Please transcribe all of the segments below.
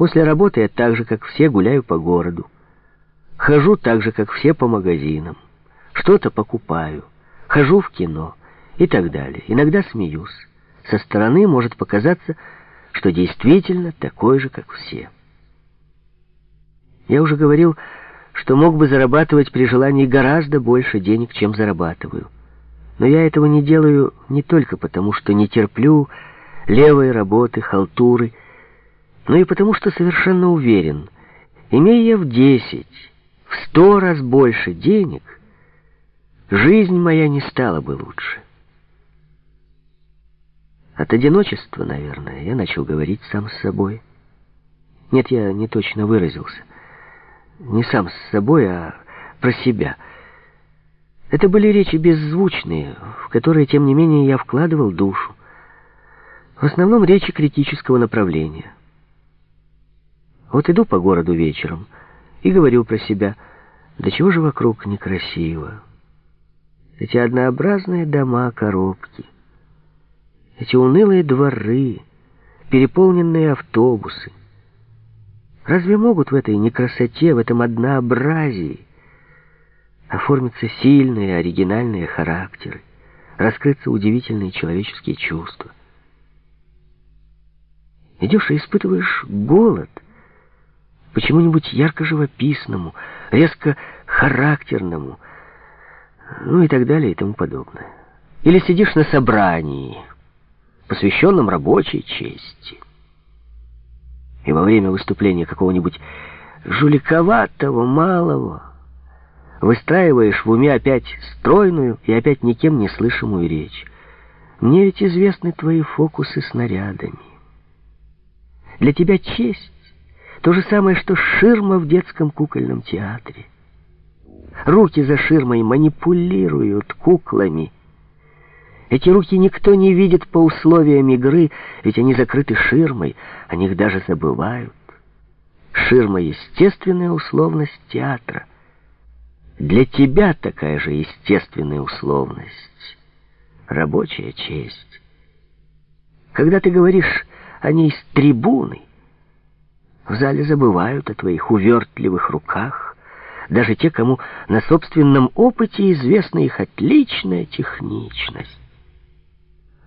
После работы я так же, как все, гуляю по городу. Хожу так же, как все, по магазинам. Что-то покупаю. Хожу в кино и так далее. Иногда смеюсь. Со стороны может показаться, что действительно такой же, как все. Я уже говорил, что мог бы зарабатывать при желании гораздо больше денег, чем зарабатываю. Но я этого не делаю не только потому, что не терплю левой работы, халтуры, но и потому, что совершенно уверен, имея в десять, в сто раз больше денег, жизнь моя не стала бы лучше. От одиночества, наверное, я начал говорить сам с собой. Нет, я не точно выразился. Не сам с собой, а про себя. Это были речи беззвучные, в которые, тем не менее, я вкладывал душу. В основном речи критического направления. Вот иду по городу вечером и говорю про себя, да чего же вокруг некрасиво. Эти однообразные дома, коробки, эти унылые дворы, переполненные автобусы. Разве могут в этой некрасоте, в этом однообразии оформиться сильные, оригинальные характеры, раскрыться удивительные человеческие чувства? Идешь и испытываешь голод — почему-нибудь ярко-живописному, резко характерному, ну и так далее и тому подобное. Или сидишь на собрании, посвященном рабочей чести, и во время выступления какого-нибудь жуликоватого, малого, выстраиваешь в уме опять стройную и опять никем не слышимую речь. Мне ведь известны твои фокусы с нарядами. Для тебя честь то же самое, что ширма в детском кукольном театре. Руки за ширмой манипулируют куклами. Эти руки никто не видит по условиям игры, ведь они закрыты ширмой, о них даже забывают. Ширма — естественная условность театра. Для тебя такая же естественная условность. Рабочая честь. Когда ты говоришь о ней с трибуны, в зале забывают о твоих увертливых руках, даже те, кому на собственном опыте известна их отличная техничность.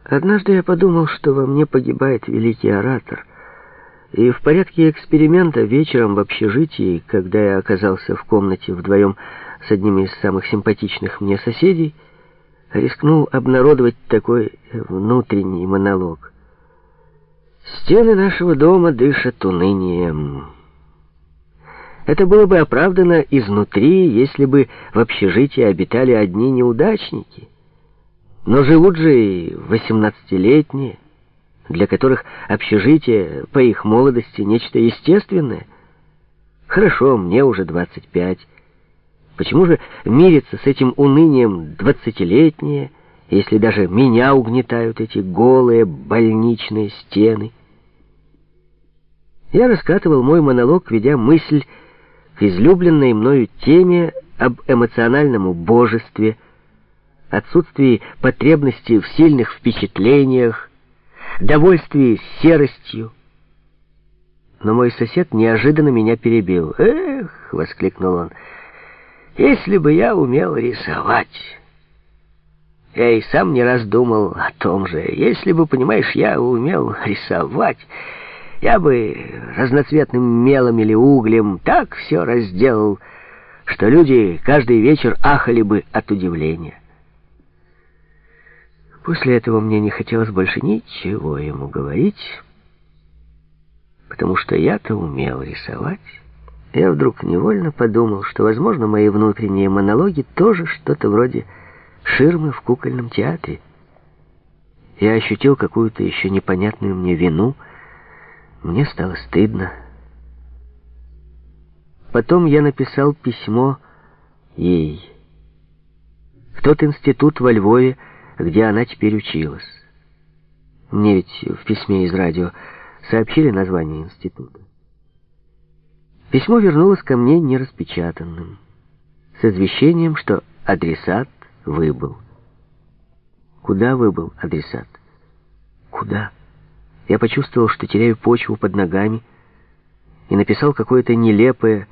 Однажды я подумал, что во мне погибает великий оратор, и в порядке эксперимента вечером в общежитии, когда я оказался в комнате вдвоем с одним из самых симпатичных мне соседей, рискнул обнародовать такой внутренний монолог. Стены нашего дома дышат унынием. Это было бы оправдано изнутри, если бы в общежитии обитали одни неудачники. Но живут же и восемнадцатилетние, для которых общежитие по их молодости нечто естественное. Хорошо, мне уже двадцать пять. Почему же мириться с этим унынием двадцатилетние, если даже меня угнетают эти голые больничные стены. Я раскатывал мой монолог, ведя мысль к излюбленной мною теме об эмоциональном убожестве, отсутствии потребности в сильных впечатлениях, довольствии серостью. Но мой сосед неожиданно меня перебил. «Эх!» — воскликнул он. «Если бы я умел рисовать!» Я и сам не раз думал о том же. Если бы, понимаешь, я умел рисовать, я бы разноцветным мелом или углем так все разделал, что люди каждый вечер ахали бы от удивления. После этого мне не хотелось больше ничего ему говорить, потому что я-то умел рисовать. Я вдруг невольно подумал, что, возможно, мои внутренние монологи тоже что-то вроде ширмы в кукольном театре. Я ощутил какую-то еще непонятную мне вину. Мне стало стыдно. Потом я написал письмо ей. В тот институт во Львове, где она теперь училась. Мне ведь в письме из радио сообщили название института. Письмо вернулось ко мне нераспечатанным, с извещением, что адресат Выбыл. Куда выбыл адресат? Куда? Я почувствовал, что теряю почву под ногами. и написал какое-то нелепое,